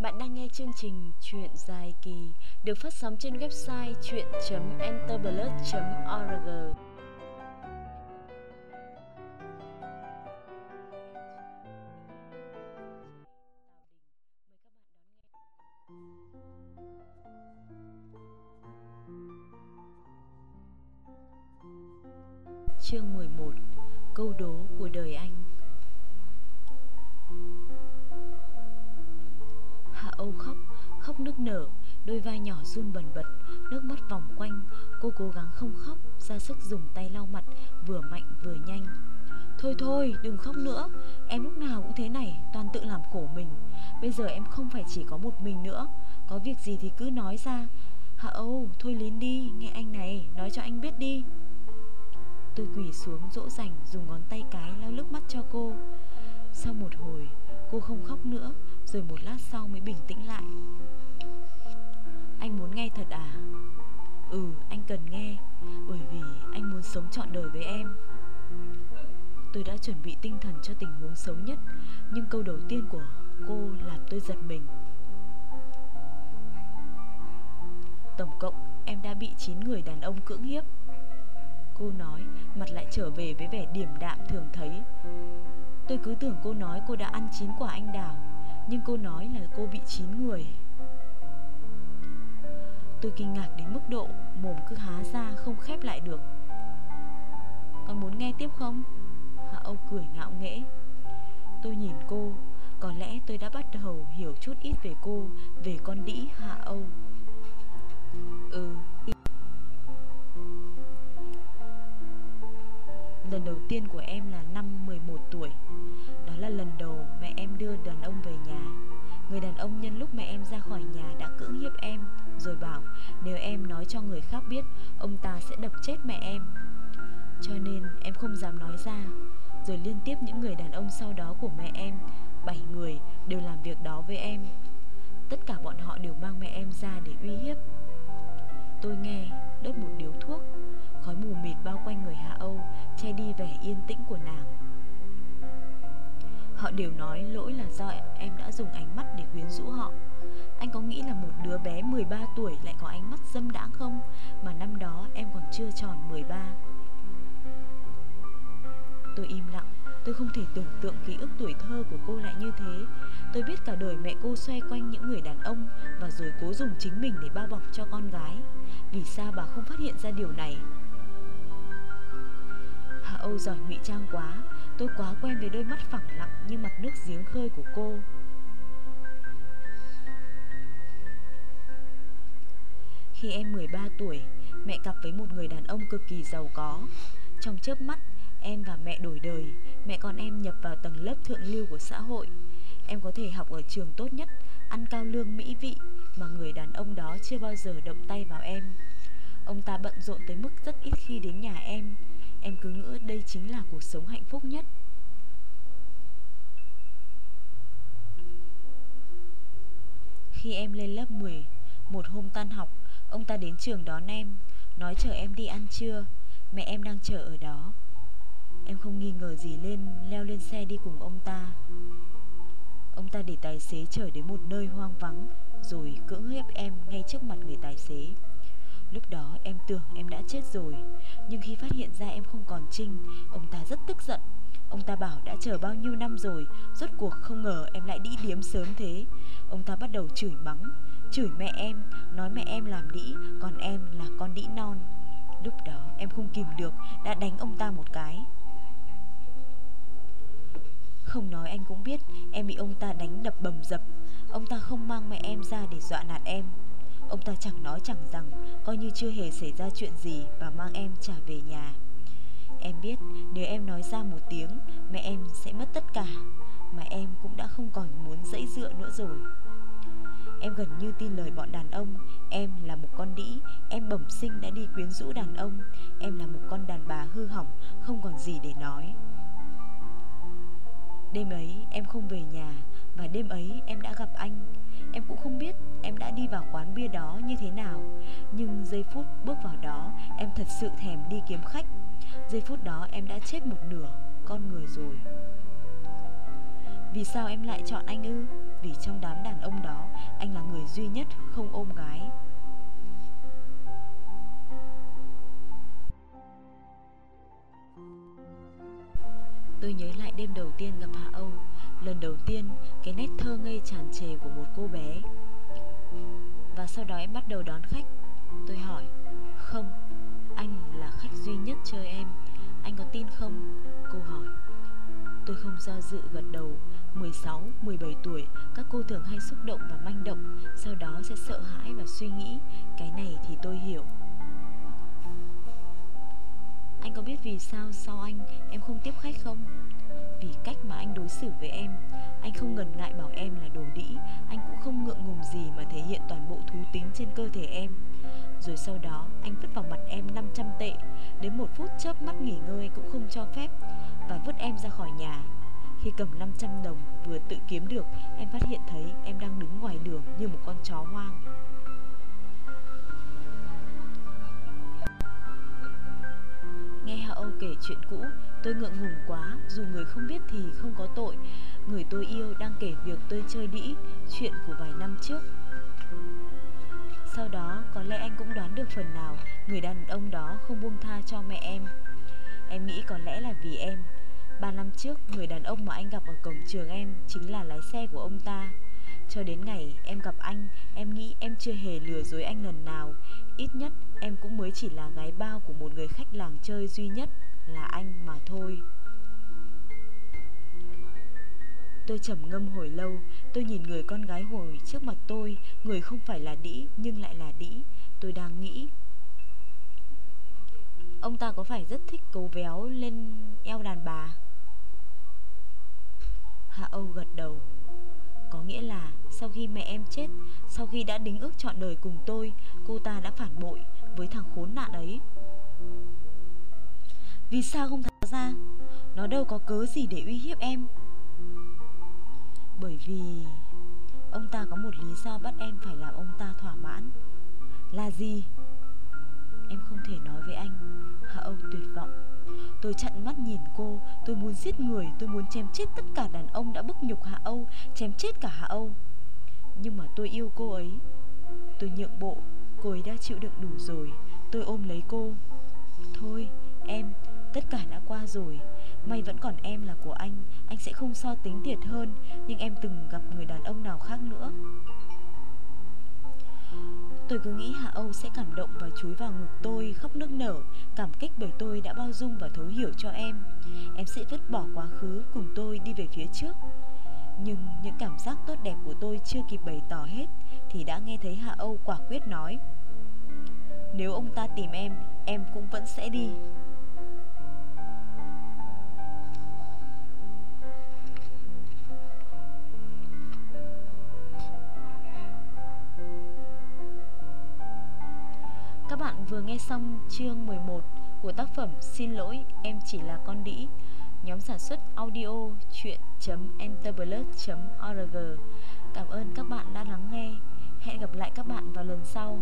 Bạn đang nghe chương trình Chuyện dài kỳ, được phát sóng trên website chuyện.enterblood.org. Chương 11 Câu đố của đời anh Âu khóc, khóc nức nở Đôi vai nhỏ run bần bật Nước mắt vòng quanh. Cô cố gắng không khóc Ra sức dùng tay lau mặt Vừa mạnh vừa nhanh. Thôi thôi đừng khóc nữa Em lúc nào cũng thế này Toàn tự làm khổ mình. Bây giờ em không phải chỉ có một mình nữa Có việc gì thì cứ nói ra. Hạ Âu thôi lín đi Nghe anh này Nói cho anh biết đi. Tôi quỳ xuống dỗ dành dùng ngón tay cái lau nước mắt cho cô. Sau một hồi cô không khóc nữa rồi một lát sau mới bình tĩnh lại. Anh muốn nghe thật à? Ừ anh cần nghe, Bởi vì anh muốn sống trọn đời với em. Tôi đã chuẩn bị tinh thần cho tình huống xấu nhất, Nhưng câu đầu tiên của cô làm tôi giật mình. Tổng cộng, em đã bị 9 người đàn ông cưỡng hiếp. Cô nói, Mặt lại trở về với vẻ điềm đạm thường thấy. Tôi cứ tưởng cô nói cô đã ăn chín quả anh đào. Nhưng cô nói là cô bị chín người. Tôi kinh ngạc đến mức độ Mồm cứ há ra không khép lại được. Còn muốn nghe tiếp không? Hạ Âu cười ngạo nghễ. Tôi nhìn cô, Có lẽ tôi đã bắt đầu hiểu chút ít về cô, Về con đĩ Hạ Âu. Ừ. Lần đầu tiên của em là năm được đàn ông về nhà. Người đàn ông nhân lúc mẹ em ra khỏi nhà đã cưỡng hiếp em, Rồi bảo, nếu em nói cho người khác biết, Ông ta sẽ đập chết mẹ em. Cho nên em không dám nói ra. Rồi liên tiếp những người đàn ông sau đó của mẹ em, Bảy người, đều làm việc đó với em. Tất cả bọn họ đều mang mẹ em ra để uy hiếp. Tôi nghe, đốt một điếu thuốc. Khói mù mịt bao quanh người Hạ Âu, Che đi vẻ yên tĩnh của nàng. Họ đều nói lỗi là do em đã dùng ánh mắt để quyến rũ họ. Anh có nghĩ là một đứa bé 13 tuổi lại có ánh mắt dâm đãng không? Mà năm đó em còn chưa tròn 13 Tôi im lặng. Tôi không thể tưởng tượng ký ức tuổi thơ của cô lại như thế. Tôi biết cả đời mẹ cô xoay quanh những người đàn ông Và rồi cố dùng chính mình để bao bọc cho con gái. Vì sao bà không phát hiện ra điều này? Hà Âu giỏi ngụy trang quá, Tôi quá quen với đôi mắt phẳng lặng như mặt nước giếng khơi của cô. Khi em 13 tuổi, Mẹ cặp với một người đàn ông cực kỳ giàu có. Trong chớp mắt, Em và mẹ đổi đời, Mẹ con em nhập vào tầng lớp thượng lưu của xã hội. Em có thể học ở trường tốt nhất, Ăn cao lương mỹ vị, Mà người đàn ông đó chưa bao giờ động tay vào em. Ông ta bận rộn tới mức rất ít khi đến nhà em. Em cứ ngỡ đây chính là cuộc sống hạnh phúc nhất. Khi em lên lớp 10 Một hôm tan học, Ông ta đến trường đón em, Nói chở em đi ăn trưa. Mẹ em đang chờ ở đó. Em không nghi ngờ gì lên, Leo lên xe đi cùng ông ta. Ông ta để tài xế chở đến một nơi hoang vắng, Rồi cưỡng hiếp em ngay trước mặt người tài xế. Lúc đó em tưởng em đã chết rồi, Nhưng khi phát hiện ra em không còn Trinh, Ông ta rất tức giận. Ông ta bảo đã chờ bao nhiêu năm rồi, Rốt cuộc không ngờ em lại đĩ điếm sớm thế. Ông ta bắt đầu chửi mắng, Chửi mẹ em, Nói mẹ em làm đĩ, Còn em là con đĩ non. Lúc đó em không kìm được, Đã đánh ông ta một cái. Không nói anh cũng biết, Em bị ông ta đánh đập bầm dập. Ông ta không mang mẹ em ra để dọa nạt em. Ông ta chẳng nói chẳng rằng, Coi như chưa hề xảy ra chuyện gì Và mang em trả về nhà. Em biết, nếu em nói ra một tiếng, Mẹ em sẽ mất tất cả, Mà em cũng đã không còn muốn dãy dựa nữa rồi. Em gần như tin lời bọn đàn ông, Em là một con đĩ, Em bẩm sinh đã đi quyến rũ đàn ông, Em là một con đàn bà hư hỏng, Không còn gì để nói. Đêm ấy em không về nhà, Và đêm ấy em đã gặp anh. Em cũng không biết nhưng giây phút bước vào đó Em thật sự thèm đi kiếm khách. Giây phút đó em đã chết một nửa Con người rồi. Vì sao em lại chọn anh ư? Vì trong đám đàn ông đó, anh là người duy nhất không ôm gái. Tôi nhớ lại đêm đầu tiên gặp Hạ Âu. Lần đầu tiên, cái nét thơ ngây tràn trề của một cô bé. Và sau đó em bắt đầu đón khách. Tôi hỏi Không, anh là khách duy nhất chơi em Anh có tin không? Cô hỏi Tôi không do dự gật đầu 16, 17 tuổi Các cô thường hay xúc động và manh động Sau đó sẽ sợ hãi và suy nghĩ Cái này thì tôi hiểu Anh có biết vì sao sau anh em không tiếp khách không? Vì cách mà anh đối xử với em, Anh không ngần ngại bảo em là đồ đĩ, Anh cũng không ngượng ngùng gì mà thể hiện toàn bộ thú tính trên cơ thể em. Rồi sau đó, anh vứt vào mặt em 500 tệ, Đến một phút chớp mắt nghỉ ngơi cũng không cho phép, Và vứt em ra khỏi nhà. Khi cầm 500 đồng vừa tự kiếm được, Em phát hiện thấy em đang đứng ngoài đường như một con chó hoang. Nghe Hạ Âu kể chuyện cũ, Tôi ngượng ngùng quá, Dù người không biết thì không có tội. Người tôi yêu đang kể việc tôi chơi đĩ, Chuyện của vài năm trước. Sau đó, có lẽ anh cũng đoán được phần nào, Người đàn ông đó không buông tha cho mẹ em. Em nghĩ có lẽ là vì em. Ba năm trước, Người đàn ông mà anh gặp ở cổng trường em Chính là lái xe của ông ta. Cho đến ngày em gặp anh, Em nghĩ em chưa hề lừa dối anh lần nào. Ít nhất, em cũng mới chỉ là gái bao của một người khách làng chơi duy nhất là anh mà thôi. Tôi trầm ngâm hồi lâu, Tôi nhìn người con gái hồi trước mặt tôi. Người không phải là đĩ, nhưng lại là đĩ. Tôi đang nghĩ, Ông ta có phải rất thích cấu véo lên eo đàn bà? Hạ Âu gật đầu. Có nghĩa là sau khi mẹ em chết, Sau khi đã đính ước chọn đời cùng tôi, Cô ta đã phản bội với thằng khốn nạn ấy. Vì sao không tháo ra? Nó đâu có cớ gì để uy hiếp em. Bởi vì Ông ta có một lý do bắt em phải làm ông ta thỏa mãn. Là gì? Em không thể nói với anh Hạ Âu tuyệt vọng. Tôi chặn mắt nhìn cô, Tôi muốn giết người, Tôi muốn chém chết tất cả đàn ông đã bức nhục Hạ Âu, Chém chết cả Hạ Âu. Nhưng mà tôi yêu cô ấy. Tôi nhượng bộ, Cô ấy đã chịu đựng đủ rồi. Tôi ôm lấy cô. Thôi, em, Tất cả đã qua rồi. May vẫn còn em là của anh Anh sẽ không so tính thiệt hơn. Nhưng em từng gặp người đàn ông nào khác nữa. Tôi cứ nghĩ Hạ Âu sẽ cảm động và chúi vào ngực tôi khóc nức nở. Cảm kích bởi tôi đã bao dung và thấu hiểu cho em. Em sẽ vứt bỏ quá khứ cùng tôi đi về phía trước. Nhưng những cảm giác tốt đẹp của tôi chưa kịp bày tỏ hết Thì đã nghe thấy Hạ Âu quả quyết nói Nếu ông ta tìm em, em cũng vẫn sẽ đi. Vừa nghe xong chương 11 của tác phẩm Xin lỗi, em chỉ là con đĩ. Nhóm sản xuất audio chuyện.enterblood.org Cảm ơn các bạn đã lắng nghe. Hẹn gặp lại các bạn vào lần sau.